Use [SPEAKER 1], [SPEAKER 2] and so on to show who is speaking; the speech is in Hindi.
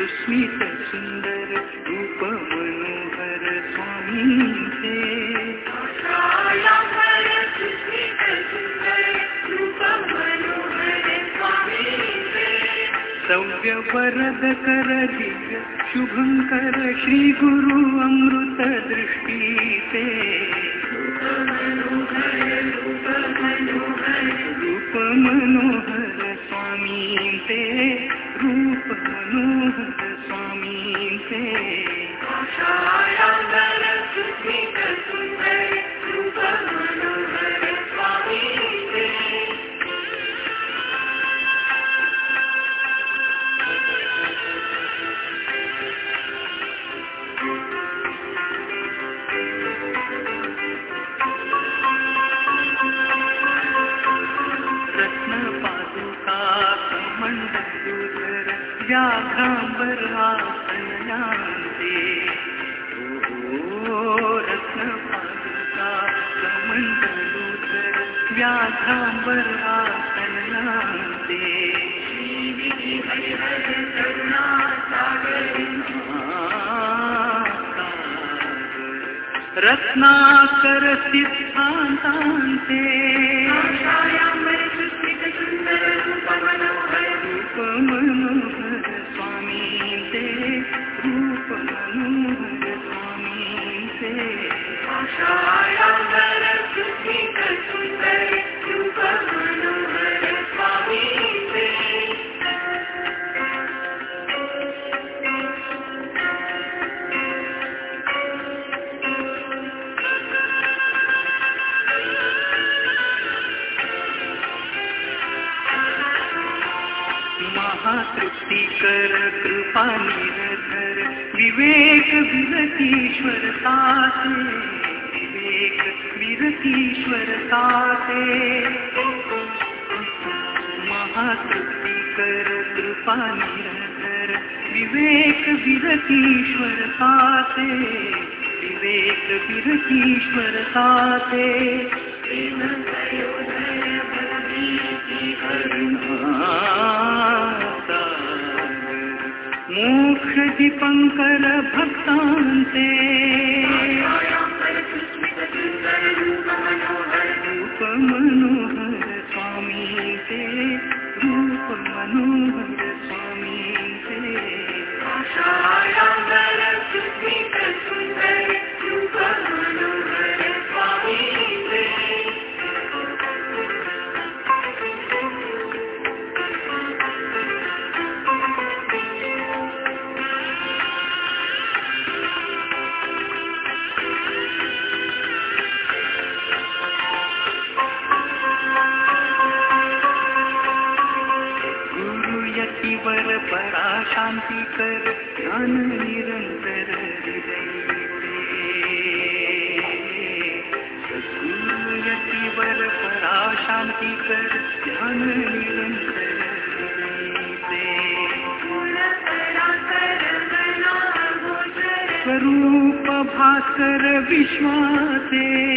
[SPEAKER 1] सुस्मित सुंदर रूप मनोहर स्वामी थे। सव्य वरद कर दिव्य शुभंकर श्री गुरु अमृत दृष्टि से रत्न पादुका कमंडलूधर व्याघ्रांबर व्याघ्रांबर आसनयांते रत्नाकर सिद्धांतांते। रूप मनोहर स्वामी ते कर कृपा निरधर विवेक विरतीश्वर साथे। विवेक विरतीश्वर साथे महातृप्ति कर कृपा निरधर विवेक विरतीश्वर साथे विवेक विरतीश्वर साथे मोक्ष दीपंकर भक्तांते गुरु यतिवर परा शांती कर ज्ञान निरंतर सद्गुरु परा शांती कर ज्ञान निरंतर स्वरूप भास्कर विश्वासे।